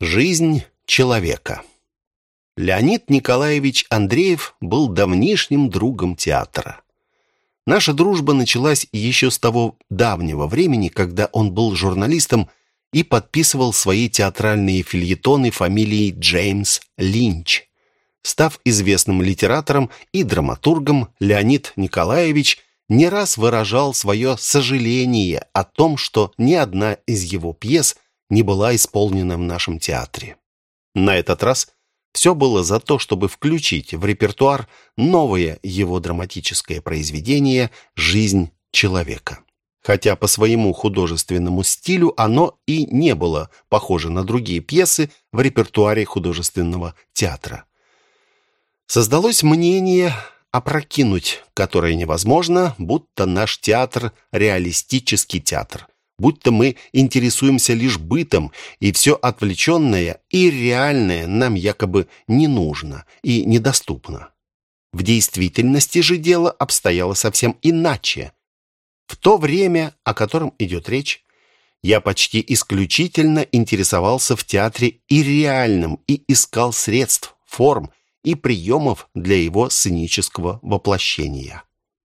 Жизнь человека. Леонид Николаевич Андреев был давнишним другом театра. Наша дружба началась еще с того давнего времени, когда он был журналистом и подписывал свои театральные фильетоны фамилией Джеймс Линч. Став известным литератором и драматургом, Леонид Николаевич не раз выражал свое сожаление о том, что ни одна из его пьес – не была исполнена в нашем театре. На этот раз все было за то, чтобы включить в репертуар новое его драматическое произведение «Жизнь человека». Хотя по своему художественному стилю оно и не было похоже на другие пьесы в репертуаре художественного театра. Создалось мнение опрокинуть, которое невозможно, будто наш театр – реалистический театр – будто мы интересуемся лишь бытом, и все отвлеченное и реальное нам якобы не нужно и недоступно. В действительности же дело обстояло совсем иначе. В то время, о котором идет речь, я почти исключительно интересовался в театре и реальным, и искал средств, форм и приемов для его сценического воплощения.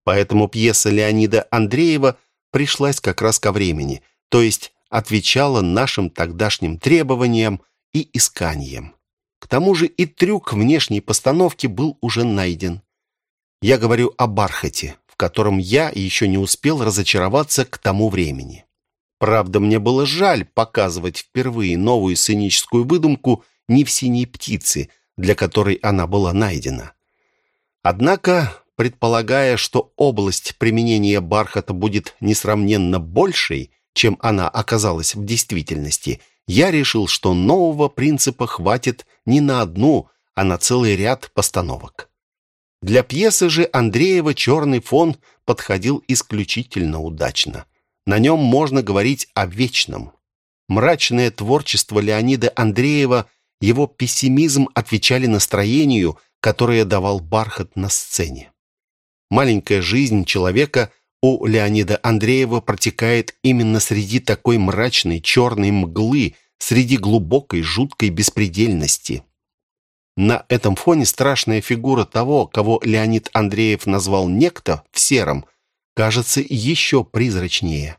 Поэтому пьеса Леонида Андреева – пришлась как раз ко времени, то есть отвечала нашим тогдашним требованиям и исканиям. К тому же и трюк внешней постановки был уже найден. Я говорю о «Бархате», в котором я еще не успел разочароваться к тому времени. Правда, мне было жаль показывать впервые новую сценическую выдумку не в «Синей птице», для которой она была найдена. Однако предполагая, что область применения бархата будет несравненно большей, чем она оказалась в действительности, я решил, что нового принципа хватит не на одну, а на целый ряд постановок. Для пьесы же Андреева черный фон подходил исключительно удачно. На нем можно говорить о вечном. Мрачное творчество Леонида Андреева, его пессимизм отвечали настроению, которое давал бархат на сцене. Маленькая жизнь человека у Леонида Андреева протекает именно среди такой мрачной черной мглы, среди глубокой жуткой беспредельности. На этом фоне страшная фигура того, кого Леонид Андреев назвал «некто» в сером, кажется еще призрачнее.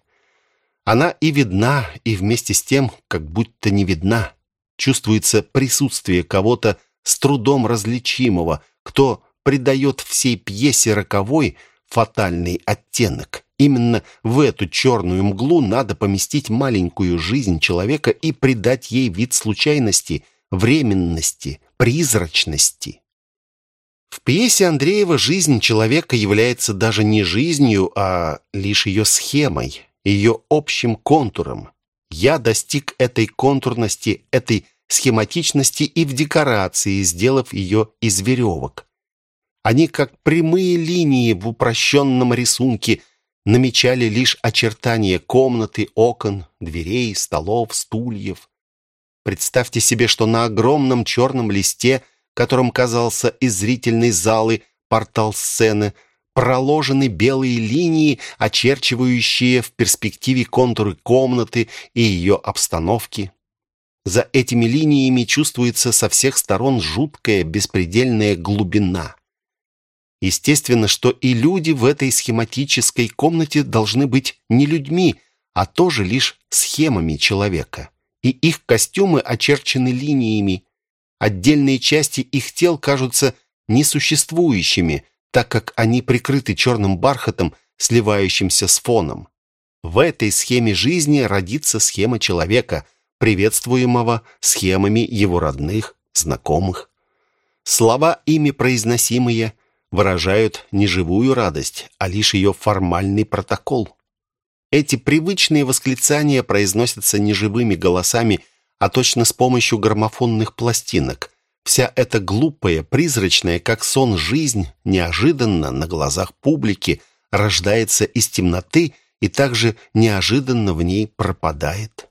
Она и видна, и вместе с тем, как будто не видна. Чувствуется присутствие кого-то с трудом различимого, кто придает всей пьесе роковой, фатальный оттенок. Именно в эту черную мглу надо поместить маленькую жизнь человека и придать ей вид случайности, временности, призрачности. В пьесе Андреева жизнь человека является даже не жизнью, а лишь ее схемой, ее общим контуром. Я достиг этой контурности, этой схематичности и в декорации, сделав ее из веревок. Они, как прямые линии в упрощенном рисунке, намечали лишь очертания комнаты, окон, дверей, столов, стульев. Представьте себе, что на огромном черном листе, которым казался из зрительной залы портал сцены, проложены белые линии, очерчивающие в перспективе контуры комнаты и ее обстановки. За этими линиями чувствуется со всех сторон жуткая беспредельная глубина. Естественно, что и люди в этой схематической комнате должны быть не людьми, а тоже лишь схемами человека. И их костюмы очерчены линиями. Отдельные части их тел кажутся несуществующими, так как они прикрыты черным бархатом, сливающимся с фоном. В этой схеме жизни родится схема человека, приветствуемого схемами его родных, знакомых. Слова, ими произносимые – выражают не живую радость, а лишь ее формальный протокол. Эти привычные восклицания произносятся не живыми голосами, а точно с помощью граммофонных пластинок. Вся эта глупая, призрачная, как сон жизнь, неожиданно на глазах публики рождается из темноты и также неожиданно в ней пропадает.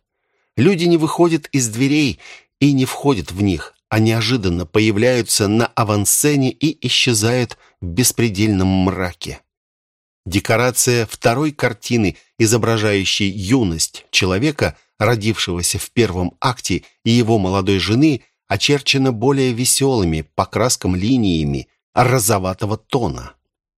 Люди не выходят из дверей и не входят в них, а неожиданно появляются на авансцене и исчезают в беспредельном мраке. Декорация второй картины, изображающей юность человека, родившегося в первом акте, и его молодой жены очерчена более веселыми по краскам линиями розоватого тона.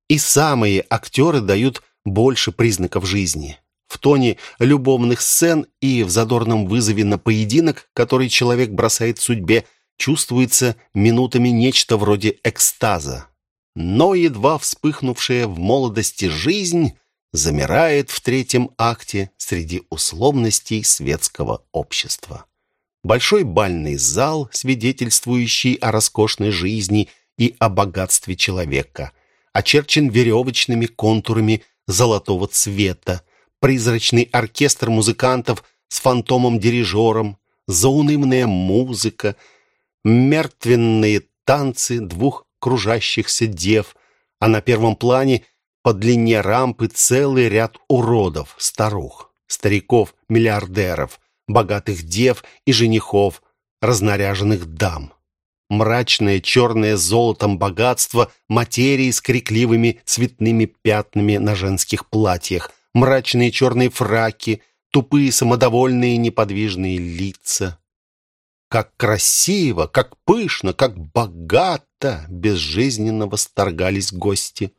И самые актеры дают больше признаков жизни. В тоне любовных сцен и в задорном вызове на поединок, который человек бросает судьбе, чувствуется минутами нечто вроде экстаза. Но едва вспыхнувшая в молодости жизнь замирает в третьем акте среди условностей светского общества. Большой бальный зал, свидетельствующий о роскошной жизни и о богатстве человека, очерчен веревочными контурами золотого цвета, призрачный оркестр музыкантов с фантомом-дирижером, заунывная музыка, мертвенные танцы двух кружащихся дев, а на первом плане по длине рампы целый ряд уродов, старух, стариков-миллиардеров, богатых дев и женихов, разнаряженных дам. Мрачное черное золотом богатство материи с крикливыми цветными пятнами на женских платьях, мрачные черные фраки, тупые самодовольные неподвижные лица. Как красиво, как пышно, как богато безжизненно восторгались гости.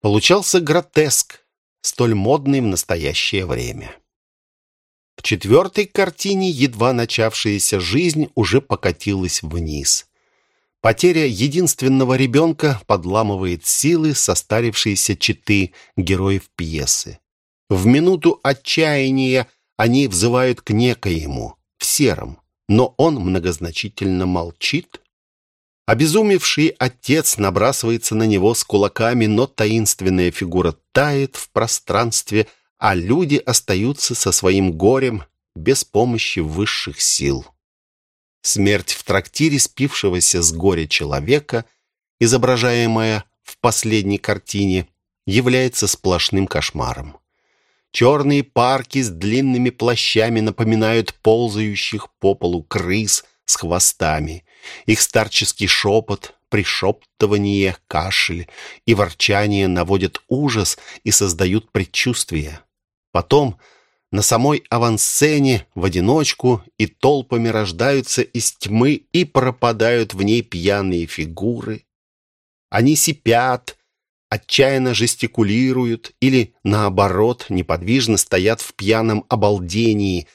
Получался гротеск, столь модный в настоящее время. В четвертой картине едва начавшаяся жизнь уже покатилась вниз. Потеря единственного ребенка подламывает силы состарившейся четы героев пьесы. В минуту отчаяния они взывают к некоему, в сером, но он многозначительно молчит. Обезумевший отец набрасывается на него с кулаками, но таинственная фигура тает в пространстве, а люди остаются со своим горем без помощи высших сил. Смерть в трактире спившегося с горя человека, изображаемая в последней картине, является сплошным кошмаром. Черные парки с длинными плащами напоминают ползающих по полу крыс с хвостами. Их старческий шепот, пришептывание, кашель и ворчание наводят ужас и создают предчувствие. Потом на самой авансцене в одиночку и толпами рождаются из тьмы и пропадают в ней пьяные фигуры. Они сипят, отчаянно жестикулируют или, наоборот, неподвижно стоят в пьяном обалдении,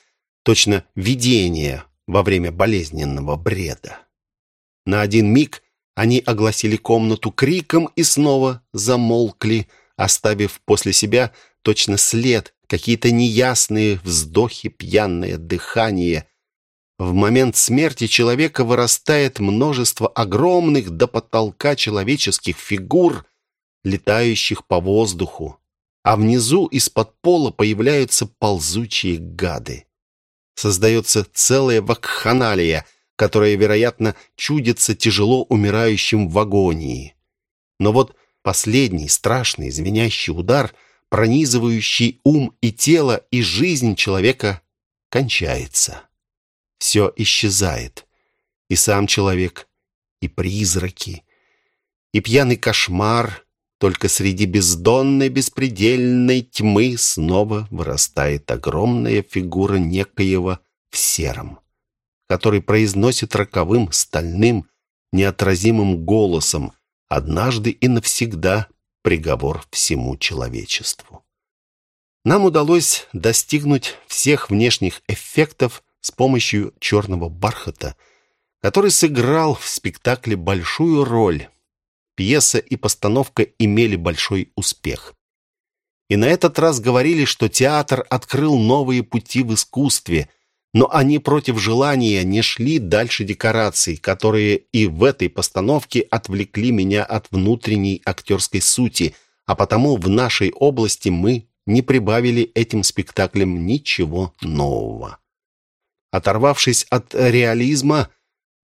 точно видение во время болезненного бреда. На один миг они огласили комнату криком и снова замолкли, оставив после себя точно след, какие-то неясные вздохи, пьяное дыхание. В момент смерти человека вырастает множество огромных до потолка человеческих фигур, летающих по воздуху, а внизу из-под пола появляются ползучие гады. Создается целая вакханалия, которая, вероятно, чудится тяжело умирающим в агонии. Но вот последний страшный звенящий удар — пронизывающий ум и тело, и жизнь человека кончается. Все исчезает. И сам человек, и призраки, и пьяный кошмар, только среди бездонной беспредельной тьмы снова вырастает огромная фигура некоего в сером, который произносит роковым, стальным, неотразимым голосом однажды и навсегда приговор всему человечеству. Нам удалось достигнуть всех внешних эффектов с помощью черного бархата, который сыграл в спектакле большую роль. Пьеса и постановка имели большой успех. И на этот раз говорили, что театр открыл новые пути в искусстве – но они против желания не шли дальше декораций, которые и в этой постановке отвлекли меня от внутренней актерской сути, а потому в нашей области мы не прибавили этим спектаклям ничего нового. Оторвавшись от реализма,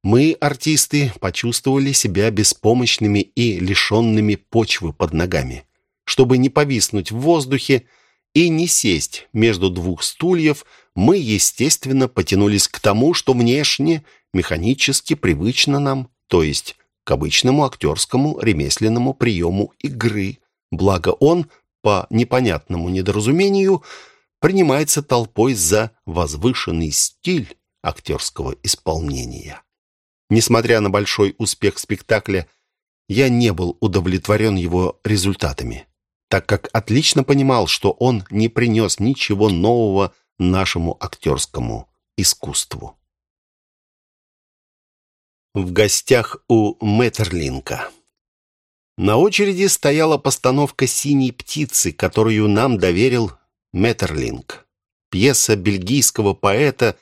мы, артисты, почувствовали себя беспомощными и лишенными почвы под ногами. Чтобы не повиснуть в воздухе, и не сесть между двух стульев, мы, естественно, потянулись к тому, что внешне, механически привычно нам, то есть к обычному актерскому ремесленному приему игры. Благо он, по непонятному недоразумению, принимается толпой за возвышенный стиль актерского исполнения. Несмотря на большой успех спектакля, я не был удовлетворен его результатами, так как отлично понимал, что он не принес ничего нового нашему актерскому искусству. В гостях у Мэттерлинка. На очереди стояла постановка «Синей птицы», которую нам доверил Мэттерлинг. Пьеса бельгийского поэта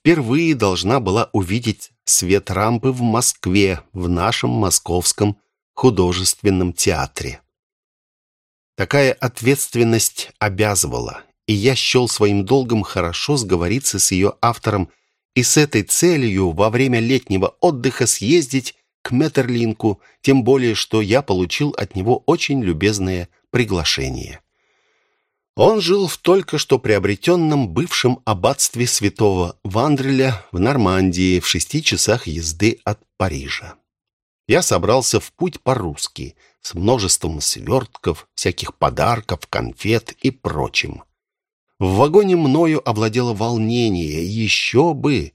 впервые должна была увидеть свет рампы в Москве, в нашем московском художественном театре. Такая ответственность обязывала, и я счел своим долгом хорошо сговориться с ее автором и с этой целью во время летнего отдыха съездить к Метерлинку, тем более, что я получил от него очень любезное приглашение. Он жил в только что приобретенном бывшем аббатстве святого Вандреля в Нормандии в шести часах езды от Парижа. Я собрался в путь по-русски, с множеством свертков, всяких подарков, конфет и прочим. В вагоне мною овладело волнение, еще бы!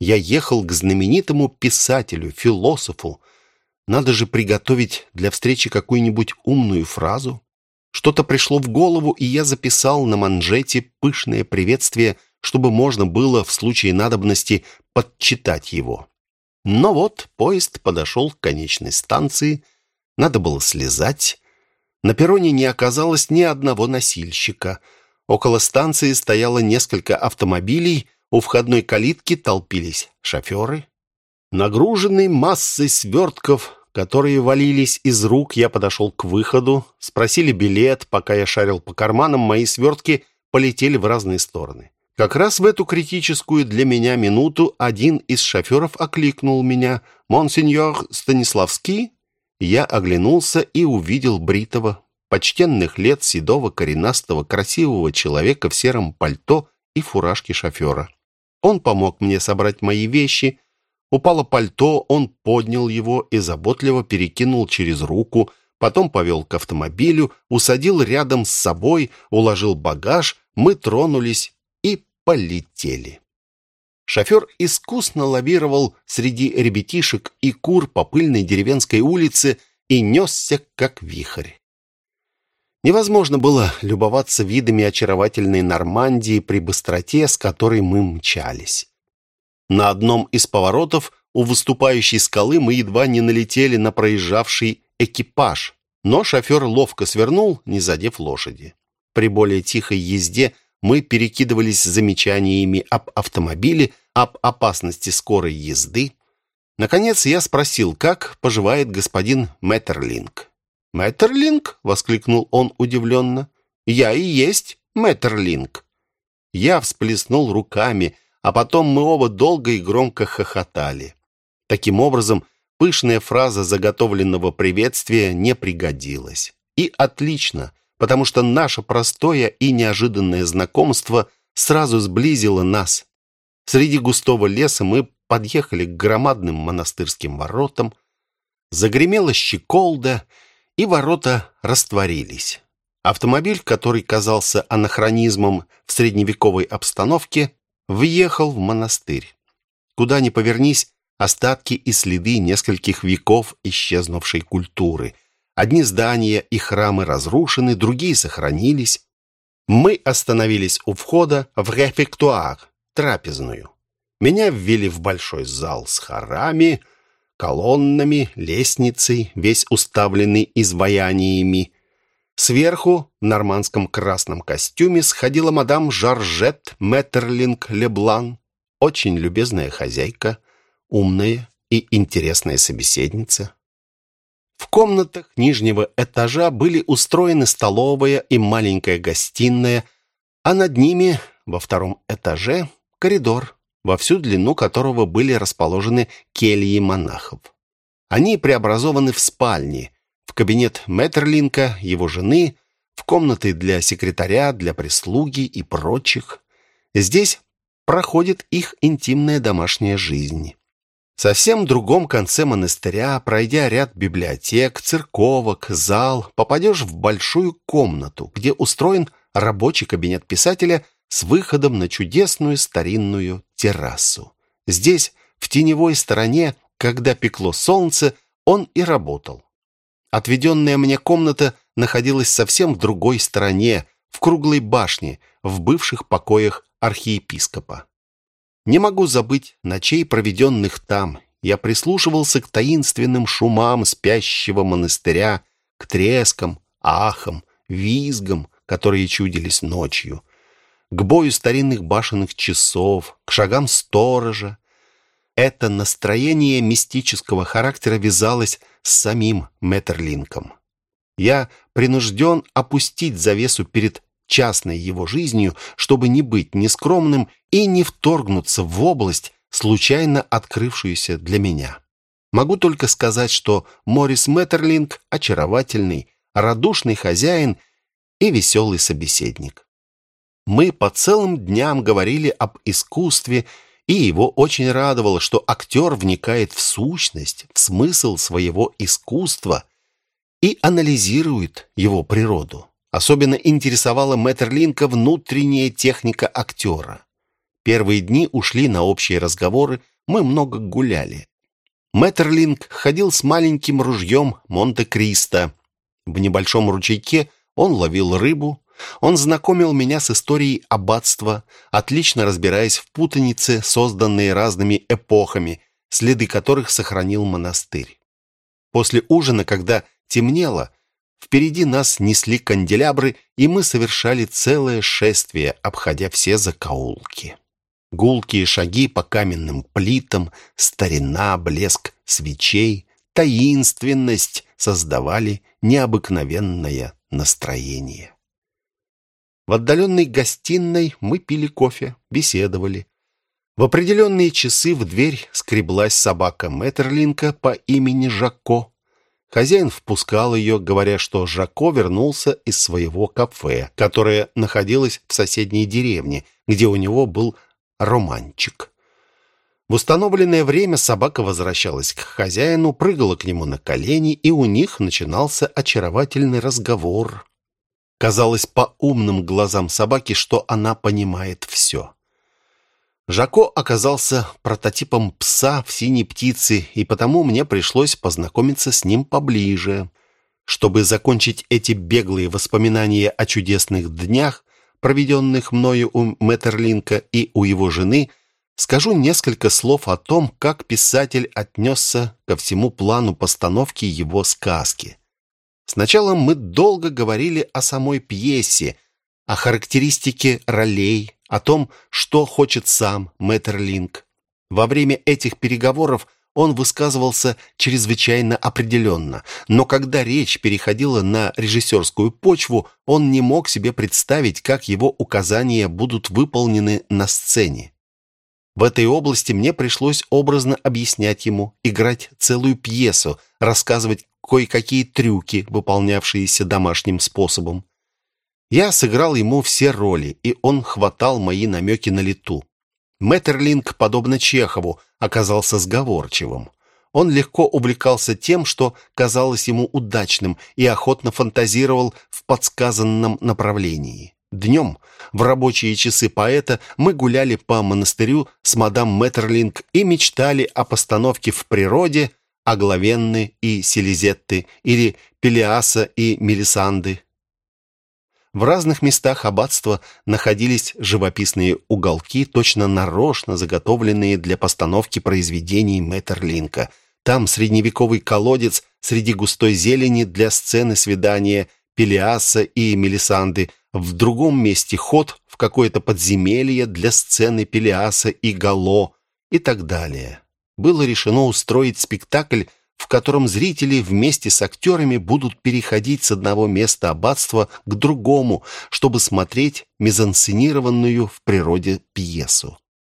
Я ехал к знаменитому писателю, философу. Надо же приготовить для встречи какую-нибудь умную фразу. Что-то пришло в голову, и я записал на манжете пышное приветствие, чтобы можно было в случае надобности подчитать его. Но вот поезд подошел к конечной станции, надо было слезать. На перроне не оказалось ни одного носильщика. Около станции стояло несколько автомобилей, у входной калитки толпились шоферы. Нагруженный массой свертков, которые валились из рук, я подошел к выходу. Спросили билет, пока я шарил по карманам, мои свертки полетели в разные стороны. Как раз в эту критическую для меня минуту один из шоферов окликнул меня. «Монсеньор Станиславский?» Я оглянулся и увидел бритого, почтенных лет седого, коренастого, красивого человека в сером пальто и фуражке шофера. Он помог мне собрать мои вещи, Упало пальто, он поднял его и заботливо перекинул через руку, потом повел к автомобилю, усадил рядом с собой, уложил багаж, мы тронулись и полетели. Шофер искусно лавировал среди ребятишек и кур по пыльной деревенской улице и несся, как вихрь. Невозможно было любоваться видами очаровательной Нормандии при быстроте, с которой мы мчались. На одном из поворотов у выступающей скалы мы едва не налетели на проезжавший экипаж, но шофер ловко свернул, не задев лошади. При более тихой езде мы перекидывались замечаниями об автомобиле, об опасности скорой езды. Наконец я спросил, как поживает господин Мэттерлинг. «Мэттерлинг?» — воскликнул он удивленно. «Я и есть Мэттерлинг». Я всплеснул руками — а потом мы оба долго и громко хохотали. Таким образом, пышная фраза заготовленного приветствия не пригодилась. И отлично, потому что наше простое и неожиданное знакомство сразу сблизило нас. Среди густого леса мы подъехали к громадным монастырским воротам, загремела щеколда, и ворота растворились. Автомобиль, который казался анахронизмом в средневековой обстановке, въехал в монастырь. Куда ни повернись, остатки и следы нескольких веков исчезнувшей культуры. Одни здания и храмы разрушены, другие сохранились. Мы остановились у входа в рефектуар, трапезную. Меня ввели в большой зал с хорами, колоннами, лестницей, весь уставленный изваяниями, Сверху, в нормандском красном костюме, сходила мадам Жоржет Меттерлинг Леблан, очень любезная хозяйка, умная и интересная собеседница. В комнатах нижнего этажа были устроены столовая и маленькая гостиная, а над ними, во втором этаже, коридор, во всю длину которого были расположены кельи монахов. Они преобразованы в спальни – в кабинет Мэттерлинка, его жены, в комнаты для секретаря, для прислуги и прочих. Здесь проходит их интимная домашняя жизнь. В совсем другом конце монастыря, пройдя ряд библиотек, церковок, зал, попадешь в большую комнату, где устроен рабочий кабинет писателя с выходом на чудесную старинную террасу. Здесь, в теневой стороне, когда пекло солнце, он и работал. Отведенная мне комната находилась совсем в другой стороне, в круглой башне, в бывших покоях архиепископа. Не могу забыть ночей, проведенных там. Я прислушивался к таинственным шумам спящего монастыря, к трескам, ахам, визгам, которые чудились ночью, к бою старинных башенных часов, к шагам сторожа. Это настроение мистического характера вязалось с самим Меттерлинком. Я принужден опустить завесу перед частной его жизнью, чтобы не быть нескромным и не вторгнуться в область, случайно открывшуюся для меня. Могу только сказать, что Морис Меттерлинг – очаровательный, радушный хозяин и веселый собеседник. Мы по целым дням говорили об искусстве, и его очень радовало, что актер вникает в сущность, в смысл своего искусства и анализирует его природу. Особенно интересовала Мэттерлинка внутренняя техника актера. Первые дни ушли на общие разговоры, мы много гуляли. Мэттерлинг ходил с маленьким ружьем Монте-Кристо. В небольшом ручейке он ловил рыбу. Он знакомил меня с историей аббатства, отлично разбираясь в путанице, созданной разными эпохами, следы которых сохранил монастырь. После ужина, когда темнело, Впереди нас несли канделябры, и мы совершали целое шествие, обходя все закоулки. Гулкие шаги по каменным плитам, старина, блеск свечей, таинственность создавали необыкновенное настроение. В отдаленной гостиной мы пили кофе, беседовали. В определенные часы в дверь скреблась собака Мэттерлинка по имени Жако. Хозяин впускал ее, говоря, что Жако вернулся из своего кафе, которое находилось в соседней деревне, где у него был романчик. В установленное время собака возвращалась к хозяину, прыгала к нему на колени, и у них начинался очаровательный разговор. Казалось по умным глазам собаки, что она понимает все. Жако оказался прототипом пса в синей птице, и потому мне пришлось познакомиться с ним поближе. Чтобы закончить эти беглые воспоминания о чудесных днях, проведенных мною у Мэттерлинка и у его жены, скажу несколько слов о том, как писатель отнесся ко всему плану постановки его сказки. Сначала мы долго говорили о самой пьесе, о характеристике ролей, о том, что хочет сам Мэттерлинг. Во время этих переговоров он высказывался чрезвычайно определенно, но когда речь переходила на режиссерскую почву, он не мог себе представить, как его указания будут выполнены на сцене. В этой области мне пришлось образно объяснять ему, играть целую пьесу, рассказывать кое-какие трюки, выполнявшиеся домашним способом. Я сыграл ему все роли, и он хватал мои намеки на лету. Мэттерлинг, подобно Чехову, оказался сговорчивым. Он легко увлекался тем, что казалось ему удачным, и охотно фантазировал в подсказанном направлении. Днем, в рабочие часы поэта, мы гуляли по монастырю с мадам Мэттерлинг и мечтали о постановке в природе Аглавенны и Селизетты или Пелиаса и Мелисанды. В разных местах аббатства находились живописные уголки, точно нарочно заготовленные для постановки произведений Мэттерлинка. Там средневековый колодец среди густой зелени для сцены свидания Пелиаса и Мелисанды, в другом месте ход в какое-то подземелье для сцены Пелиаса и Гало и так далее. Было решено устроить спектакль в котором зрители вместе с актерами будут переходить с одного места аббатства к другому, чтобы смотреть мизансценированную в природе пьесу.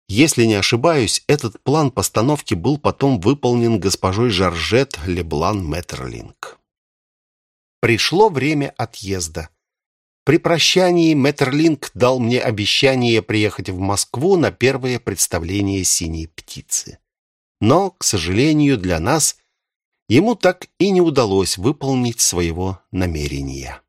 Если не ошибаюсь, этот план постановки был потом выполнен госпожой Жоржет Леблан Меттерлинг. Пришло время отъезда. При прощании Меттерлинг дал мне обещание приехать в Москву на первое представление «Синей птицы». Но, к сожалению, для нас – ему так и не удалось выполнить своего намерения.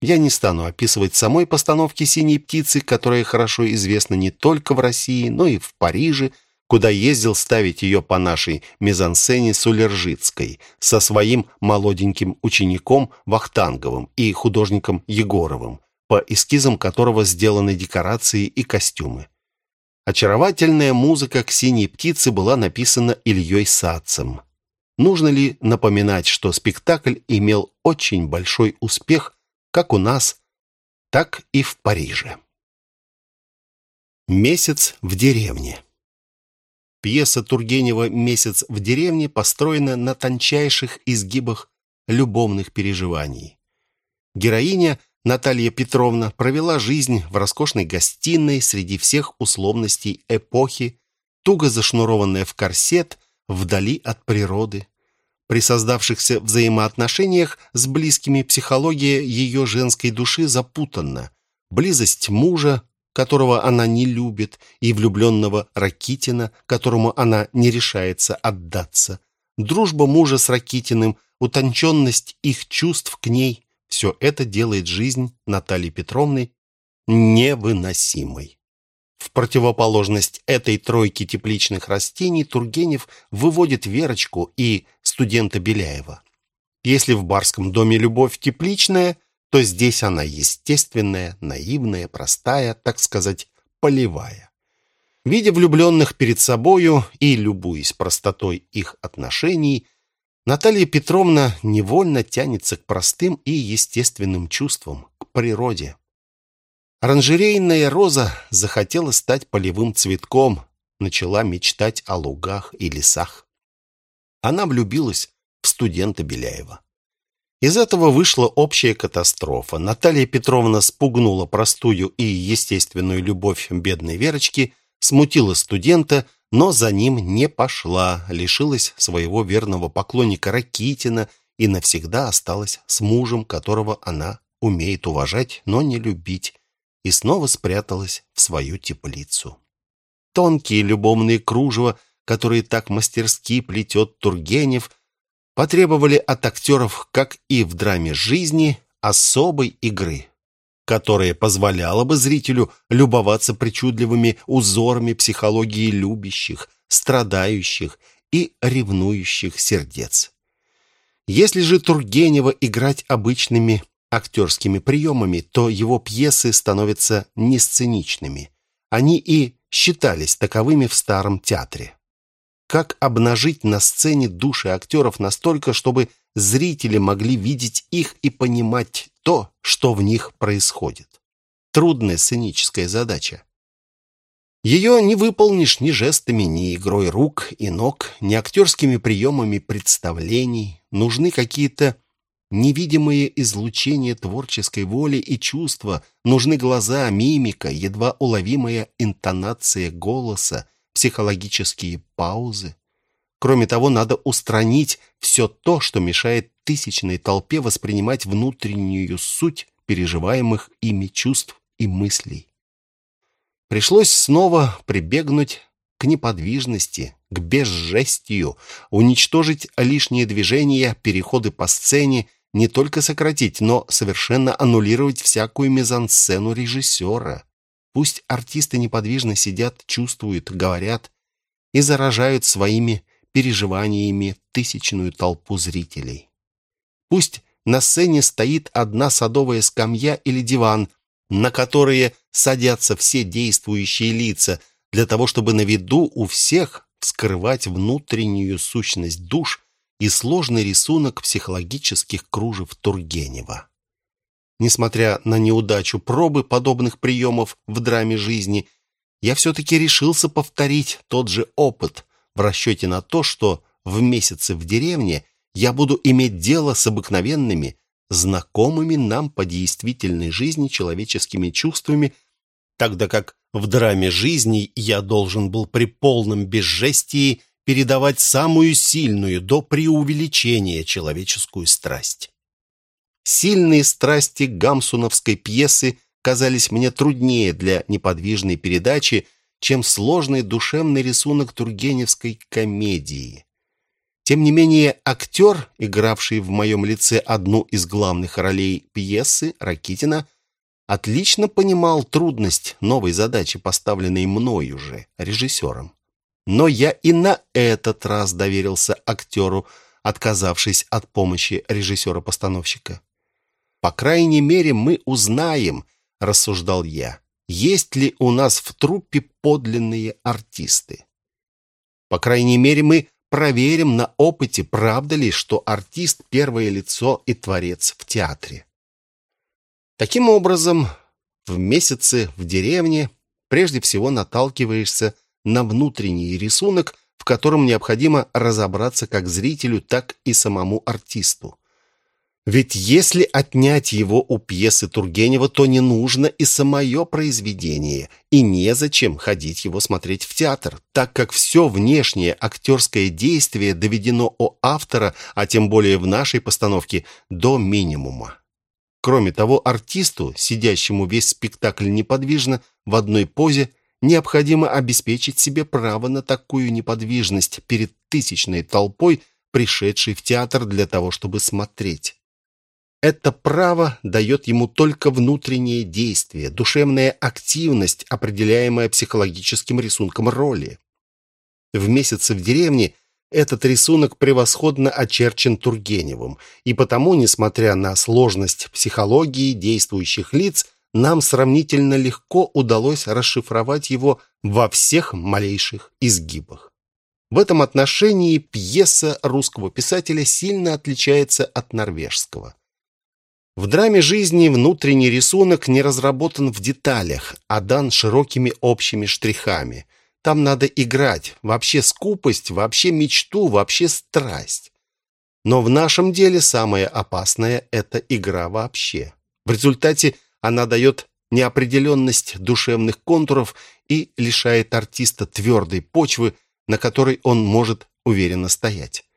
Я не стану описывать самой постановки «Синей птицы», которая хорошо известна не только в России, но и в Париже, куда ездил ставить ее по нашей мизансцене Сулержицкой со своим молоденьким учеником Вахтанговым и художником Егоровым, по эскизам которого сделаны декорации и костюмы. Очаровательная музыка к «Синей птице» была написана Ильей Сацем. Нужно ли напоминать, что спектакль имел очень большой успех как у нас, так и в Париже? Месяц в деревне Пьеса Тургенева «Месяц в деревне» построена на тончайших изгибах любовных переживаний. Героиня Наталья Петровна провела жизнь в роскошной гостиной среди всех условностей эпохи, туго зашнурованная в корсет, вдали от природы. При создавшихся взаимоотношениях с близкими психология ее женской души запутанна. Близость мужа, которого она не любит, и влюбленного Ракитина, которому она не решается отдаться. Дружба мужа с Ракитиным, утонченность их чувств к ней – все это делает жизнь Натальи Петровны невыносимой. В противоположность этой тройке тепличных растений Тургенев выводит Верочку и студента Беляева. Если в барском доме любовь тепличная – то здесь она естественная, наивная, простая, так сказать, полевая. Видя влюбленных перед собою и любуясь простотой их отношений, Наталья Петровна невольно тянется к простым и естественным чувствам, к природе. Оранжерейная роза захотела стать полевым цветком, начала мечтать о лугах и лесах. Она влюбилась в студента Беляева. Из этого вышла общая катастрофа. Наталья Петровна спугнула простую и естественную любовь бедной Верочки, смутила студента, но за ним не пошла, лишилась своего верного поклонника Ракитина и навсегда осталась с мужем, которого она умеет уважать, но не любить, и снова спряталась в свою теплицу. Тонкие любовные кружева, которые так мастерски плетет Тургенев, потребовали от актеров, как и в драме жизни, особой игры, которая позволяла бы зрителю любоваться причудливыми узорами психологии любящих, страдающих и ревнующих сердец. Если же Тургенева играть обычными актерскими приемами, то его пьесы становятся не сценичными. Они и считались таковыми в старом театре как обнажить на сцене души актеров настолько, чтобы зрители могли видеть их и понимать то, что в них происходит. Трудная сценическая задача. Ее не выполнишь ни жестами, ни игрой рук и ног, ни актерскими приемами представлений. Нужны какие-то невидимые излучения творческой воли и чувства, нужны глаза, мимика, едва уловимая интонация голоса, психологические паузы. Кроме того, надо устранить все то, что мешает тысячной толпе воспринимать внутреннюю суть переживаемых ими чувств и мыслей. Пришлось снова прибегнуть к неподвижности, к безжестию, уничтожить лишние движения, переходы по сцене, не только сократить, но совершенно аннулировать всякую мизансцену режиссера. Пусть артисты неподвижно сидят, чувствуют, говорят и заражают своими переживаниями тысячную толпу зрителей. Пусть на сцене стоит одна садовая скамья или диван, на которые садятся все действующие лица, для того, чтобы на виду у всех вскрывать внутреннюю сущность душ и сложный рисунок психологических кружев Тургенева. Несмотря на неудачу пробы подобных приемов в драме жизни, я все-таки решился повторить тот же опыт в расчете на то, что в месяце в деревне я буду иметь дело с обыкновенными, знакомыми нам по действительной жизни человеческими чувствами, тогда как в драме жизни я должен был при полном безжестии передавать самую сильную до преувеличения человеческую страсть. Сильные страсти гамсуновской пьесы казались мне труднее для неподвижной передачи, чем сложный душевный рисунок тургеневской комедии. Тем не менее, актер, игравший в моем лице одну из главных ролей пьесы Ракитина, отлично понимал трудность новой задачи, поставленной мною же, режиссером. Но я и на этот раз доверился актеру, отказавшись от помощи режиссера-постановщика. «По крайней мере, мы узнаем», — рассуждал я, «есть ли у нас в труппе подлинные артисты. По крайней мере, мы проверим на опыте, правда ли, что артист — первое лицо и творец в театре. Таким образом, в месяце в деревне прежде всего наталкиваешься на внутренний рисунок, в котором необходимо разобраться как зрителю, так и самому артисту. Ведь если отнять его у пьесы Тургенева, то не нужно и самое произведение, и незачем ходить его смотреть в театр, так как все внешнее актерское действие доведено у автора, а тем более в нашей постановке, до минимума. Кроме того, артисту, сидящему весь спектакль неподвижно в одной позе, необходимо обеспечить себе право на такую неподвижность перед тысячной толпой, пришедшей в театр для того, чтобы смотреть. Это право дает ему только внутреннее действие, душевная активность, определяемая психологическим рисунком роли. В «Месяце в деревне» Этот рисунок превосходно очерчен Тургеневым, и потому, несмотря на сложность психологии действующих лиц, нам сравнительно легко удалось расшифровать его во всех малейших изгибах. В этом отношении пьеса русского писателя сильно отличается от норвежского. В драме жизни внутренний рисунок не разработан в деталях, а дан широкими общими штрихами – там надо играть. Вообще скупость, вообще мечту, вообще страсть. Но в нашем деле самое опасное – это игра вообще. В результате она дает неопределенность душевных контуров и лишает артиста твердой почвы, на которой он может уверенно стоять.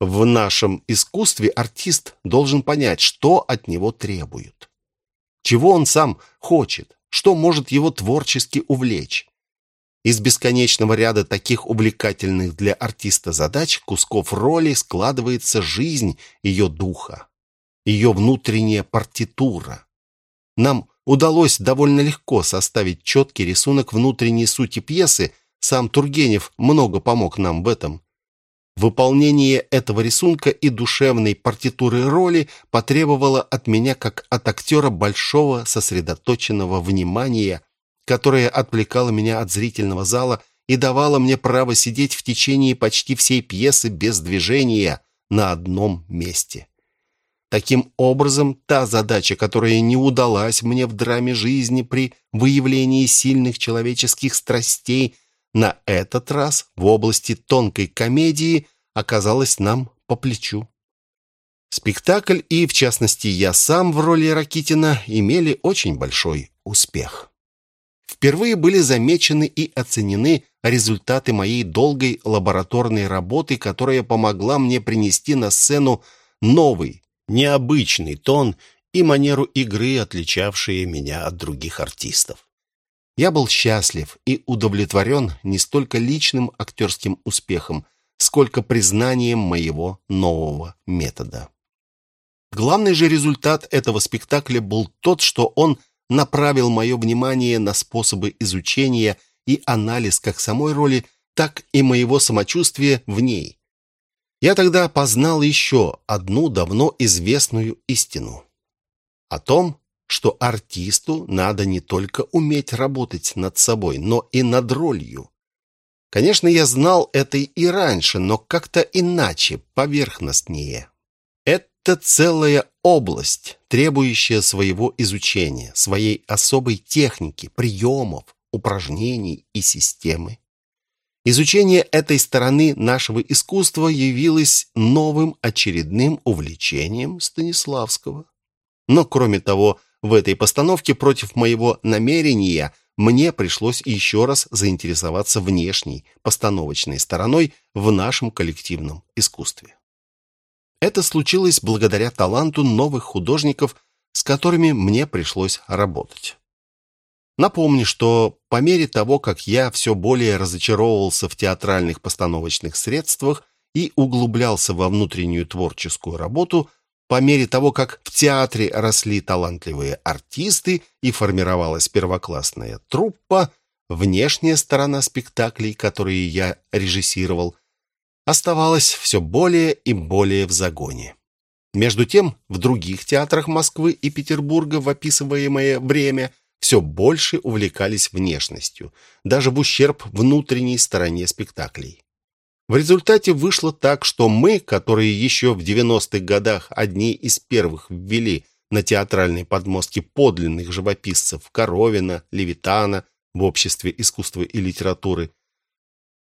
В нашем искусстве артист должен понять, что от него требуют. Чего он сам хочет, что может его творчески увлечь. Из бесконечного ряда таких увлекательных для артиста задач, кусков роли складывается жизнь ее духа, ее внутренняя партитура. Нам удалось довольно легко составить четкий рисунок внутренней сути пьесы, сам Тургенев много помог нам в этом. Выполнение этого рисунка и душевной партитуры роли потребовало от меня, как от актера, большого сосредоточенного внимания которая отвлекала меня от зрительного зала и давала мне право сидеть в течение почти всей пьесы без движения на одном месте. Таким образом, та задача, которая не удалась мне в драме жизни при выявлении сильных человеческих страстей, на этот раз в области тонкой комедии оказалась нам по плечу. Спектакль и, в частности, я сам в роли Ракитина имели очень большой успех впервые были замечены и оценены результаты моей долгой лабораторной работы, которая помогла мне принести на сцену новый, необычный тон и манеру игры, отличавшие меня от других артистов. Я был счастлив и удовлетворен не столько личным актерским успехом, сколько признанием моего нового метода. Главный же результат этого спектакля был тот, что он – направил мое внимание на способы изучения и анализ как самой роли, так и моего самочувствия в ней. Я тогда познал еще одну давно известную истину. О том, что артисту надо не только уметь работать над собой, но и над ролью. Конечно, я знал это и раньше, но как-то иначе, поверхностнее. Это целая область, требующая своего изучения, своей особой техники, приемов, упражнений и системы. Изучение этой стороны нашего искусства явилось новым очередным увлечением Станиславского. Но, кроме того, в этой постановке против моего намерения мне пришлось еще раз заинтересоваться внешней, постановочной стороной в нашем коллективном искусстве. Это случилось благодаря таланту новых художников, с которыми мне пришлось работать. Напомню, что по мере того, как я все более разочаровывался в театральных постановочных средствах и углублялся во внутреннюю творческую работу по мере того, как в театре росли талантливые артисты и формировалась первоклассная труппа, внешняя сторона спектаклей, которые я режиссировал, оставалась все более и более в загоне. Между тем, в других театрах Москвы и Петербурга в описываемое время все больше увлекались внешностью, даже в ущерб внутренней стороне спектаклей. В результате вышло так, что мы, которые еще в 90-х годах одни из первых ввели на театральной подмостке подлинных живописцев Коровина, Левитана в обществе искусства и литературы,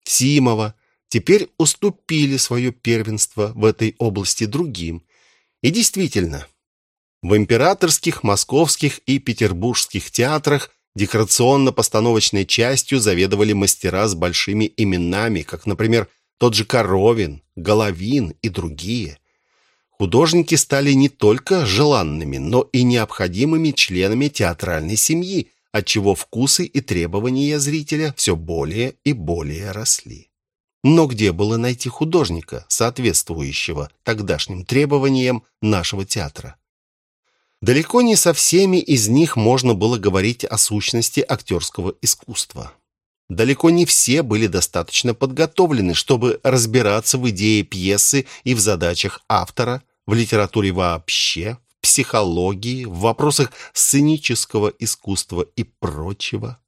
Симова, теперь уступили свое первенство в этой области другим. И действительно, в императорских, московских и петербургских театрах декорационно-постановочной частью заведовали мастера с большими именами, как, например, тот же Коровин, Головин и другие. Художники стали не только желанными, но и необходимыми членами театральной семьи, отчего вкусы и требования зрителя все более и более росли. Но где было найти художника, соответствующего тогдашним требованиям нашего театра? Далеко не со всеми из них можно было говорить о сущности актерского искусства. Далеко не все были достаточно подготовлены, чтобы разбираться в идее пьесы и в задачах автора, в литературе вообще, в психологии, в вопросах сценического искусства и прочего.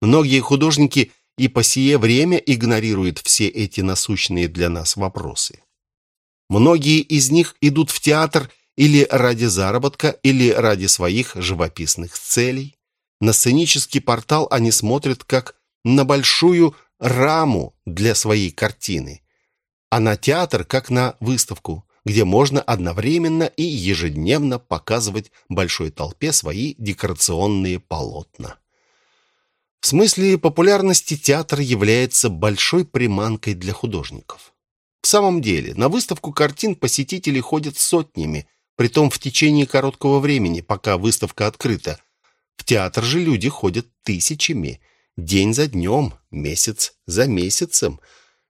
Многие художники и по сие время игнорируют все эти насущные для нас вопросы. Многие из них идут в театр или ради заработка, или ради своих живописных целей. На сценический портал они смотрят как на большую раму для своей картины, а на театр как на выставку, где можно одновременно и ежедневно показывать большой толпе свои декорационные полотна. В смысле популярности театр является большой приманкой для художников. В самом деле, на выставку картин посетители ходят сотнями, притом в течение короткого времени, пока выставка открыта. В театр же люди ходят тысячами, день за днем, месяц за месяцем.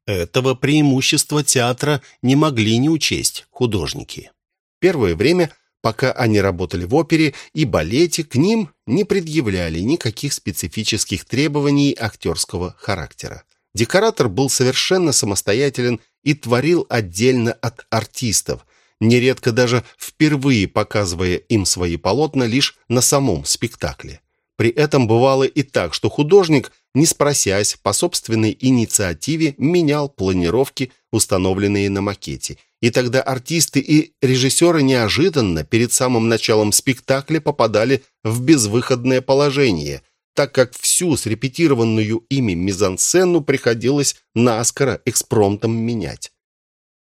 Этого преимущества театра не могли не учесть художники. Первое время, пока они работали в опере и балете, к ним не предъявляли никаких специфических требований актерского характера. Декоратор был совершенно самостоятелен и творил отдельно от артистов – нередко даже впервые показывая им свои полотна лишь на самом спектакле. При этом бывало и так, что художник, не спросясь, по собственной инициативе менял планировки, установленные на макете. И тогда артисты и режиссеры неожиданно перед самым началом спектакля попадали в безвыходное положение, так как всю срепетированную ими мизансцену приходилось наскоро экспромтом менять.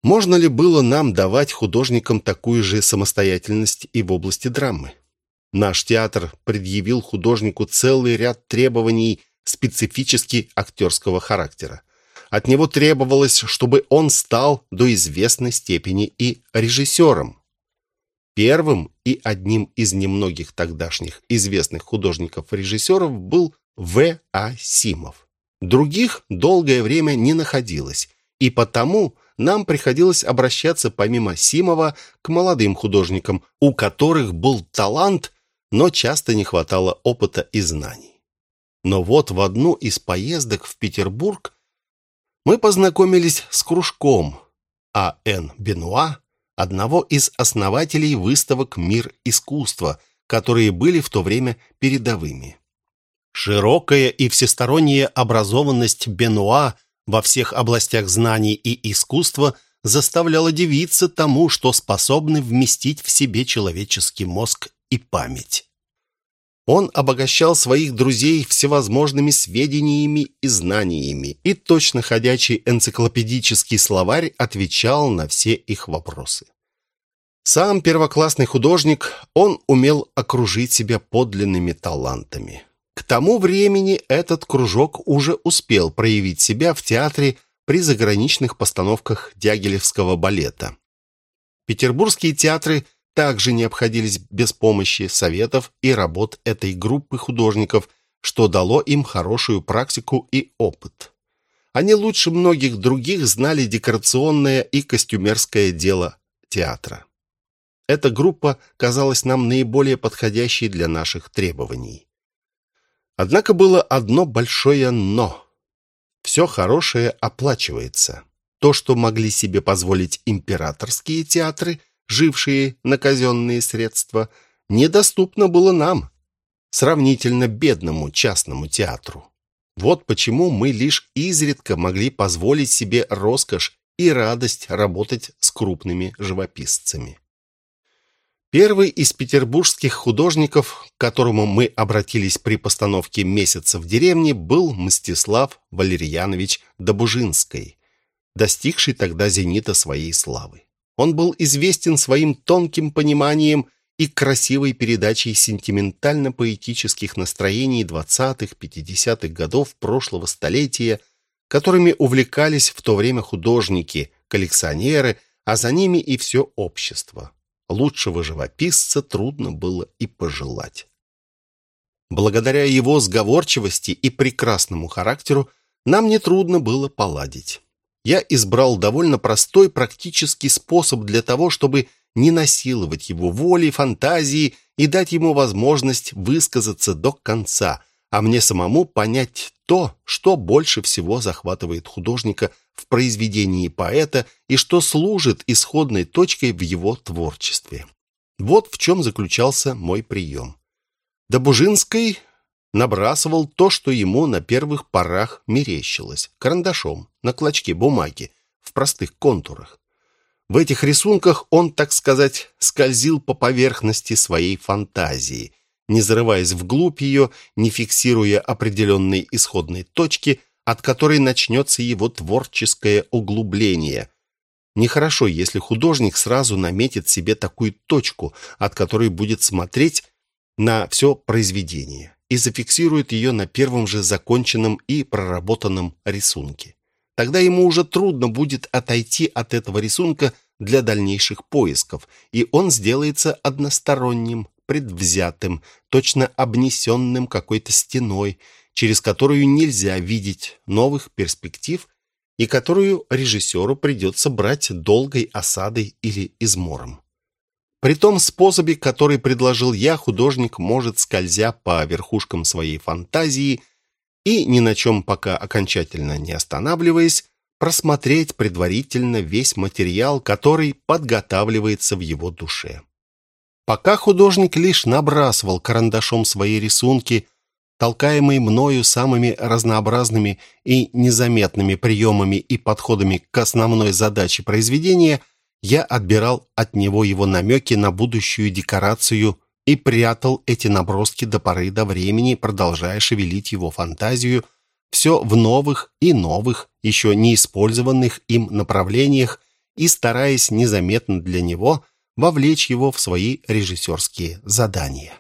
Можно ли было нам давать художникам такую же самостоятельность и в области драмы? Наш театр предъявил художнику целый ряд требований специфически актерского характера. От него требовалось, чтобы он стал до известной степени и режиссером. Первым и одним из немногих тогдашних известных художников-режиссеров был В. А. Симов. Других долгое время не находилось, и потому нам приходилось обращаться помимо Симова к молодым художникам, у которых был талант, но часто не хватало опыта и знаний. Но вот в одну из поездок в Петербург мы познакомились с кружком А.Н. Бенуа, одного из основателей выставок «Мир искусства», которые были в то время передовыми. Широкая и всесторонняя образованность Бенуа – во всех областях знаний и искусства заставляло дивиться тому, что способны вместить в себе человеческий мозг и память. Он обогащал своих друзей всевозможными сведениями и знаниями, и точно ходячий энциклопедический словарь отвечал на все их вопросы. Сам первоклассный художник, он умел окружить себя подлинными талантами. К тому времени этот кружок уже успел проявить себя в театре при заграничных постановках Дягилевского балета. Петербургские театры также не обходились без помощи советов и работ этой группы художников, что дало им хорошую практику и опыт. Они лучше многих других знали декорационное и костюмерское дело театра. Эта группа казалась нам наиболее подходящей для наших требований. Однако было одно большое «но». Все хорошее оплачивается. То, что могли себе позволить императорские театры, жившие на казенные средства, недоступно было нам, сравнительно бедному частному театру. Вот почему мы лишь изредка могли позволить себе роскошь и радость работать с крупными живописцами. Первый из петербургских художников, к которому мы обратились при постановке «Месяца в деревне», был Мстислав Валерьянович Добужинский, достигший тогда зенита своей славы. Он был известен своим тонким пониманием и красивой передачей сентиментально-поэтических настроений 20-50-х годов прошлого столетия, которыми увлекались в то время художники, коллекционеры, а за ними и все общество. Лучшего живописца трудно было и пожелать. Благодаря его сговорчивости и прекрасному характеру нам нетрудно было поладить. Я избрал довольно простой практический способ для того, чтобы не насиловать его воли, фантазии и дать ему возможность высказаться до конца, а мне самому понять то, что больше всего захватывает художника в произведении поэта и что служит исходной точкой в его творчестве. Вот в чем заключался мой прием. Добужинский набрасывал то, что ему на первых порах мерещилось, карандашом, на клочке бумаги, в простых контурах. В этих рисунках он, так сказать, скользил по поверхности своей фантазии, не зарываясь вглубь ее, не фиксируя определенной исходной точки – от которой начнется его творческое углубление. Нехорошо, если художник сразу наметит себе такую точку, от которой будет смотреть на все произведение и зафиксирует ее на первом же законченном и проработанном рисунке. Тогда ему уже трудно будет отойти от этого рисунка для дальнейших поисков, и он сделается односторонним, предвзятым, точно обнесенным какой-то стеной, через которую нельзя видеть новых перспектив и которую режиссеру придется брать долгой осадой или измором. При том способе, который предложил я, художник может, скользя по верхушкам своей фантазии и ни на чем пока окончательно не останавливаясь, просмотреть предварительно весь материал, который подготавливается в его душе. Пока художник лишь набрасывал карандашом свои рисунки, толкаемый мною самыми разнообразными и незаметными приемами и подходами к основной задаче произведения, я отбирал от него его намеки на будущую декорацию и прятал эти наброски до поры до времени, продолжая шевелить его фантазию все в новых и новых, еще не использованных им направлениях и стараясь незаметно для него вовлечь его в свои режиссерские задания.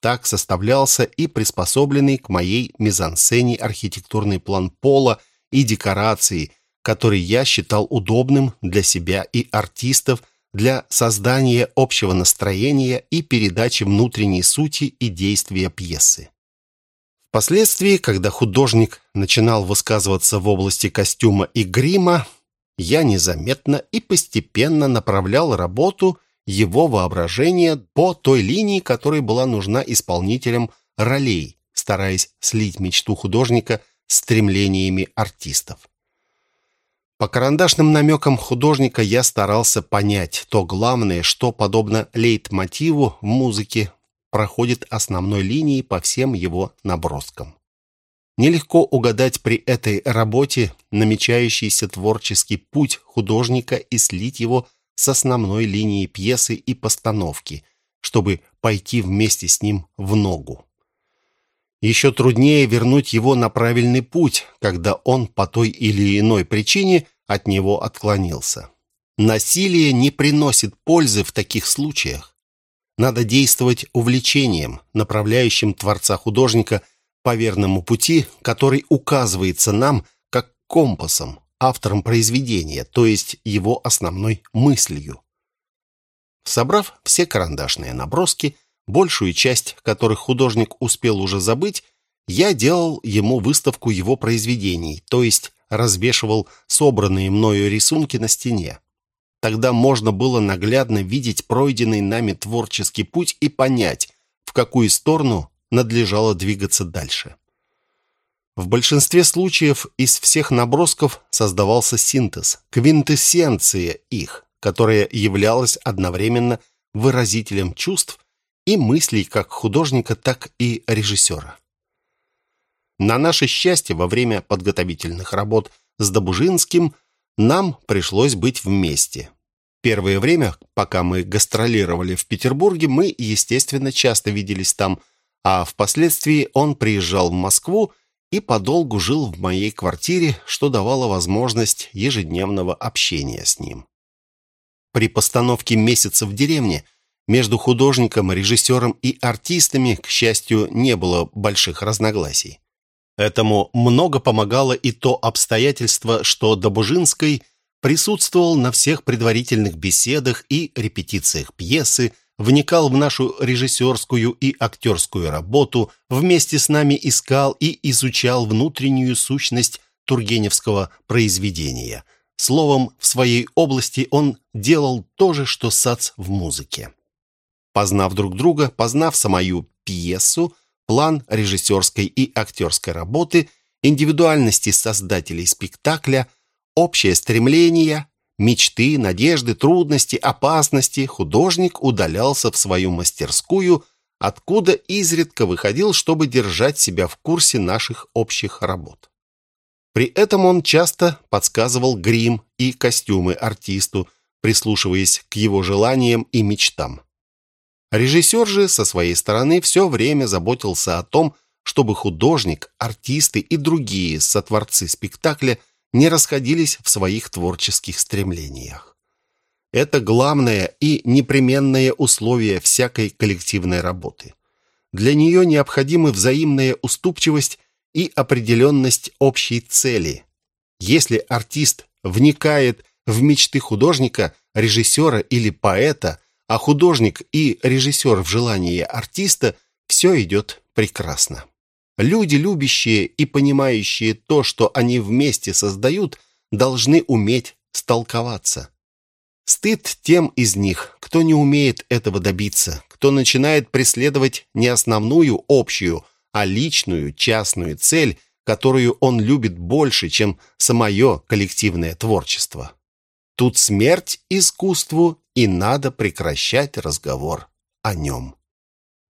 Так составлялся и приспособленный к моей мизансцене архитектурный план пола и декорации, который я считал удобным для себя и артистов для создания общего настроения и передачи внутренней сути и действия пьесы. Впоследствии, когда художник начинал высказываться в области костюма и грима, я незаметно и постепенно направлял работу его воображение по той линии, которая была нужна исполнителям ролей, стараясь слить мечту художника с стремлениями артистов. По карандашным намекам художника я старался понять то главное, что, подобно лейтмотиву в музыке, проходит основной линией по всем его наброскам. Нелегко угадать при этой работе намечающийся творческий путь художника и слить его с основной линией пьесы и постановки, чтобы пойти вместе с ним в ногу. Еще труднее вернуть его на правильный путь, когда он по той или иной причине от него отклонился. Насилие не приносит пользы в таких случаях. Надо действовать увлечением, направляющим творца-художника по верному пути, который указывается нам как компасом, автором произведения, то есть его основной мыслью. Собрав все карандашные наброски, большую часть которых художник успел уже забыть, я делал ему выставку его произведений, то есть развешивал собранные мною рисунки на стене. Тогда можно было наглядно видеть пройденный нами творческий путь и понять, в какую сторону надлежало двигаться дальше. В большинстве случаев из всех набросков создавался синтез, квинтэссенция их, которая являлась одновременно выразителем чувств и мыслей как художника, так и режиссера. На наше счастье, во время подготовительных работ с Добужинским нам пришлось быть вместе. Первое время, пока мы гастролировали в Петербурге, мы, естественно, часто виделись там, а впоследствии он приезжал в Москву и подолгу жил в моей квартире, что давало возможность ежедневного общения с ним. При постановке «Месяца в деревне» между художником, режиссером и артистами, к счастью, не было больших разногласий. Этому много помогало и то обстоятельство, что Добужинский присутствовал на всех предварительных беседах и репетициях пьесы, вникал в нашу режиссерскую и актерскую работу, вместе с нами искал и изучал внутреннюю сущность тургеневского произведения. Словом, в своей области он делал то же, что Сац в музыке. Познав друг друга, познав самую пьесу, план режиссерской и актерской работы, индивидуальности создателей спектакля, общее стремление, мечты, надежды, трудности, опасности, художник удалялся в свою мастерскую, откуда изредка выходил, чтобы держать себя в курсе наших общих работ. При этом он часто подсказывал грим и костюмы артисту, прислушиваясь к его желаниям и мечтам. Режиссер же со своей стороны все время заботился о том, чтобы художник, артисты и другие сотворцы спектакля не расходились в своих творческих стремлениях. Это главное и непременное условие всякой коллективной работы. Для нее необходимы взаимная уступчивость и определенность общей цели. Если артист вникает в мечты художника, режиссера или поэта, а художник и режиссер в желании артиста, все идет прекрасно. Люди, любящие и понимающие то, что они вместе создают, должны уметь столковаться. Стыд тем из них, кто не умеет этого добиться, кто начинает преследовать не основную общую, а личную, частную цель, которую он любит больше, чем самое коллективное творчество. Тут смерть искусству, и надо прекращать разговор о нем.